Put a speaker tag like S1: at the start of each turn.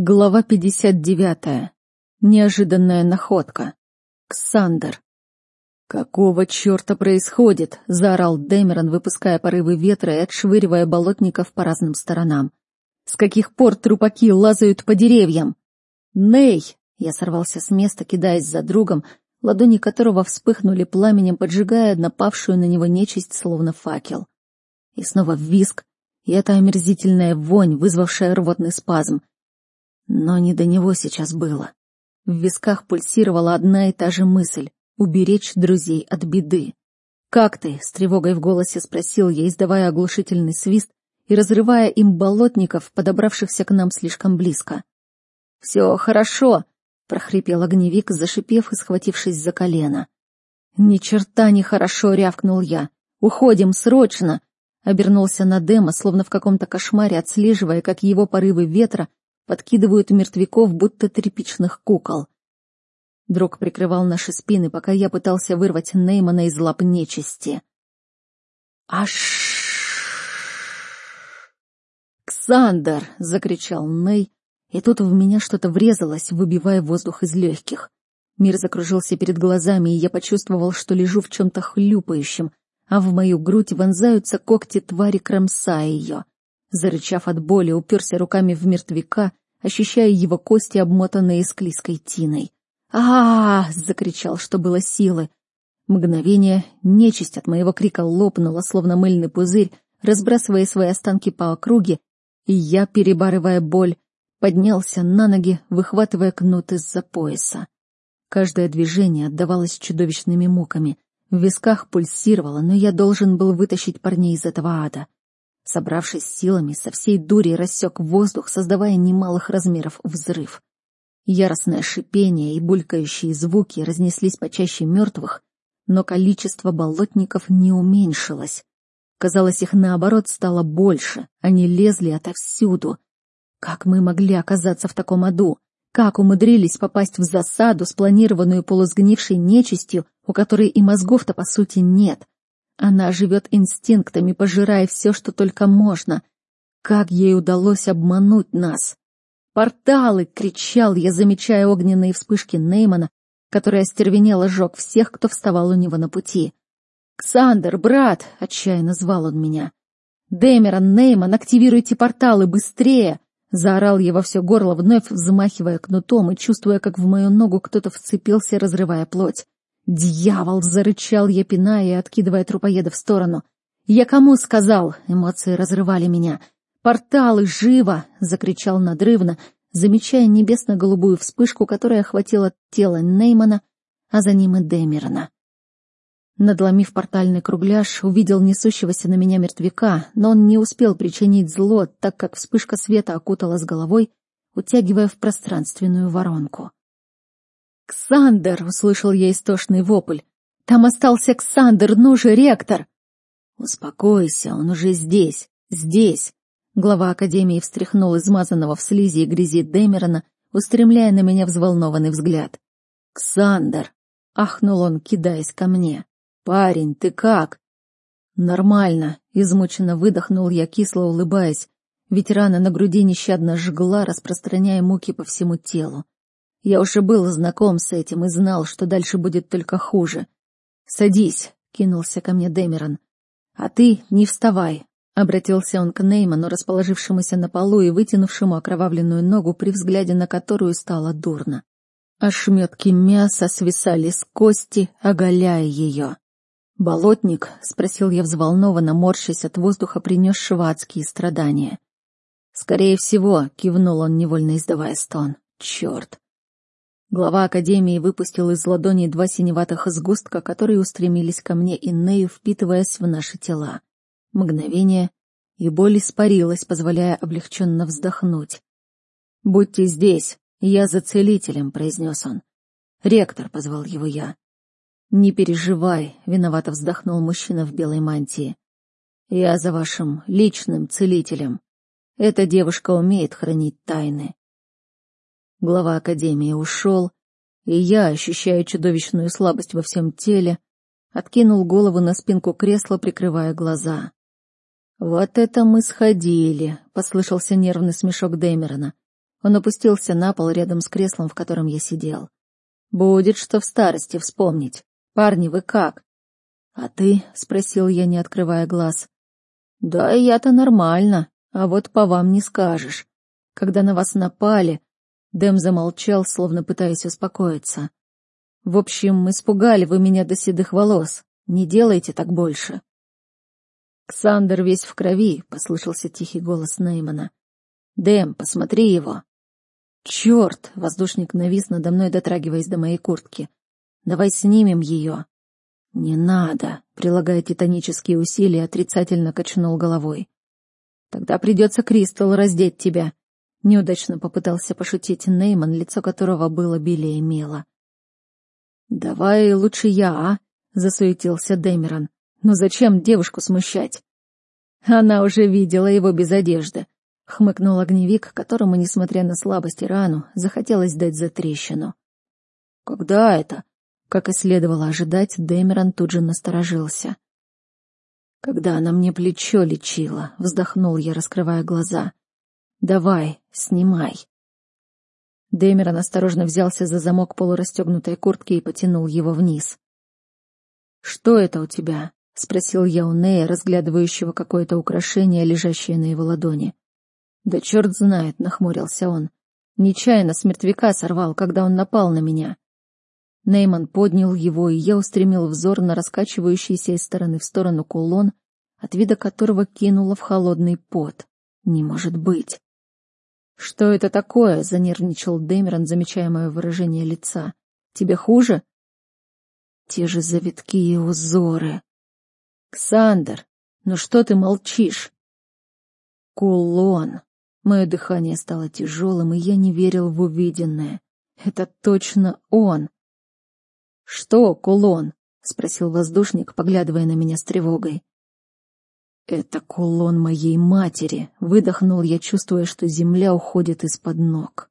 S1: Глава 59. Неожиданная находка. Ксандер. «Какого черта происходит?» — заорал Дэмерон, выпуская порывы ветра и отшвыривая болотников по разным сторонам. «С каких пор трупаки лазают по деревьям?» «Ней!» — я сорвался с места, кидаясь за другом, ладони которого вспыхнули пламенем, поджигая напавшую на него нечисть, словно факел. И снова виск, и эта омерзительная вонь, вызвавшая рвотный спазм — но не до него сейчас было. В висках пульсировала одна и та же мысль — уберечь друзей от беды. «Как ты?» — с тревогой в голосе спросил я, издавая оглушительный свист и разрывая им болотников, подобравшихся к нам слишком близко. «Все хорошо», — прохрипел огневик, зашипев и схватившись за колено. «Ни черта не хорошо», — рявкнул я. «Уходим, срочно!» Обернулся на Дема, словно в каком-то кошмаре, отслеживая, как его порывы ветра подкидывают мертвяков, будто тряпичных кукол. Друг прикрывал наши спины, пока я пытался вырвать Неймана из лап нечисти. «Аш!» «Ксандер!» — закричал Ней, и тут в меня что-то врезалось, выбивая воздух из легких. Мир закружился перед глазами, и я почувствовал, что лежу в чем-то хлюпающем, а в мою грудь вонзаются когти твари, кромсая ее. Зарычав от боли, уперся руками в мертвяка, ощущая его кости, обмотанные склизкой тиной. а, закричал, что было силы. Мгновение нечисть от моего крика лопнула, словно мыльный пузырь, разбрасывая свои останки по округе, и я, перебарывая боль, поднялся на ноги, выхватывая кнут из-за пояса. Каждое движение отдавалось чудовищными муками. В висках пульсировало, но я должен был вытащить парней из этого ада. Собравшись силами, со всей дури рассек воздух, создавая немалых размеров взрыв. Яростное шипение и булькающие звуки разнеслись почаще мертвых, но количество болотников не уменьшилось. Казалось, их наоборот стало больше, они лезли отовсюду. Как мы могли оказаться в таком аду? Как умудрились попасть в засаду, спланированную полусгнившей нечистью, у которой и мозгов-то по сути нет? Она живет инстинктами, пожирая все, что только можно. Как ей удалось обмануть нас? «Порталы!» — кричал я, замечая огненные вспышки Неймана, который остервенело сжег всех, кто вставал у него на пути. «Ксандер, брат!» — отчаянно звал он меня. «Дэмерон, Нейман, активируйте порталы, быстрее!» Заорал я во все горло, вновь взмахивая кнутом и чувствуя, как в мою ногу кто-то вцепился, разрывая плоть. «Дьявол!» — зарычал я, пиная и откидывая трупоеда в сторону. «Я кому сказал?» — эмоции разрывали меня. «Порталы! Живо!» — закричал надрывно, замечая небесно-голубую вспышку, которая охватила тело Неймана, а за ним и Демерна. Надломив портальный кругляш, увидел несущегося на меня мертвяка, но он не успел причинить зло, так как вспышка света окутала с головой, утягивая в пространственную воронку. «Ксандер!» — услышал я истошный вопль. «Там остался Ксандер, ну же, ректор!» «Успокойся, он уже здесь, здесь!» Глава Академии встряхнул измазанного в слизи и грязи Дэмерона, устремляя на меня взволнованный взгляд. «Ксандер!» — ахнул он, кидаясь ко мне. «Парень, ты как?» «Нормально», — измученно выдохнул я, кисло улыбаясь, ведь рана на груди нещадно жгла, распространяя муки по всему телу. Я уже был знаком с этим и знал, что дальше будет только хуже. «Садись», — кинулся ко мне Дэмерон. «А ты не вставай», — обратился он к Нейману, расположившемуся на полу и вытянувшему окровавленную ногу, при взгляде на которую стало дурно. Ошметки мяса свисали с кости, оголяя ее. «Болотник?» — спросил я взволнованно, морщась от воздуха, принесшего адские страдания. «Скорее всего», — кивнул он, невольно издавая стон. «Черт!» Глава Академии выпустил из ладони два синеватых сгустка, которые устремились ко мне и Нею, впитываясь в наши тела. Мгновение, и боль испарилась, позволяя облегченно вздохнуть. «Будьте здесь, я за целителем», — произнес он. «Ректор», — позвал его я. «Не переживай», — виновато вздохнул мужчина в белой мантии. «Я за вашим личным целителем. Эта девушка умеет хранить тайны. Глава Академии ушел, и я, ощущая чудовищную слабость во всем теле, откинул голову на спинку кресла, прикрывая глаза. «Вот это мы сходили», — послышался нервный смешок Дэмерона. Он опустился на пол рядом с креслом, в котором я сидел. «Будет что в старости вспомнить. Парни, вы как?» «А ты?» — спросил я, не открывая глаз. «Да я-то нормально, а вот по вам не скажешь. Когда на вас напали...» Дэм замолчал, словно пытаясь успокоиться. «В общем, испугали вы меня до седых волос. Не делайте так больше». «Ксандер весь в крови», — послышался тихий голос Неймана. «Дэм, посмотри его». «Черт!» — воздушник навис надо мной, дотрагиваясь до моей куртки. «Давай снимем ее». «Не надо», — прилагая титанические усилия, отрицательно качнул головой. «Тогда придется Кристал раздеть тебя», — неудачно попытался пошутить Нейман, лицо которого было белее мела. «Давай лучше я, а?» — засуетился Дэмерон. «Ну зачем девушку смущать?» Она уже видела его без одежды. Хмыкнул огневик, которому, несмотря на слабость и рану, захотелось дать затрещину. «Когда это?» Как и следовало ожидать, Дэмерон тут же насторожился. «Когда она мне плечо лечила», — вздохнул я, раскрывая глаза. «Давай, снимай». Дэмерон осторожно взялся за замок полурастегнутой куртки и потянул его вниз. «Что это у тебя?» — спросил я у Нея, разглядывающего какое-то украшение, лежащее на его ладони. «Да черт знает», — нахмурился он. «Нечаянно с мертвяка сорвал, когда он напал на меня». Нейман поднял его, и я устремил взор на раскачивающийся из стороны в сторону кулон, от вида которого кинуло в холодный пот. Не может быть. «Что это такое?» — занервничал Дэмерон, замечая мое выражение лица. «Тебе хуже?» «Те же завитки и узоры». «Ксандр, ну что ты молчишь?» «Кулон». Мое дыхание стало тяжелым, и я не верил в увиденное. Это точно он. «Что, кулон?» — спросил воздушник, поглядывая на меня с тревогой. «Это кулон моей матери», — выдохнул я, чувствуя, что земля уходит из-под ног.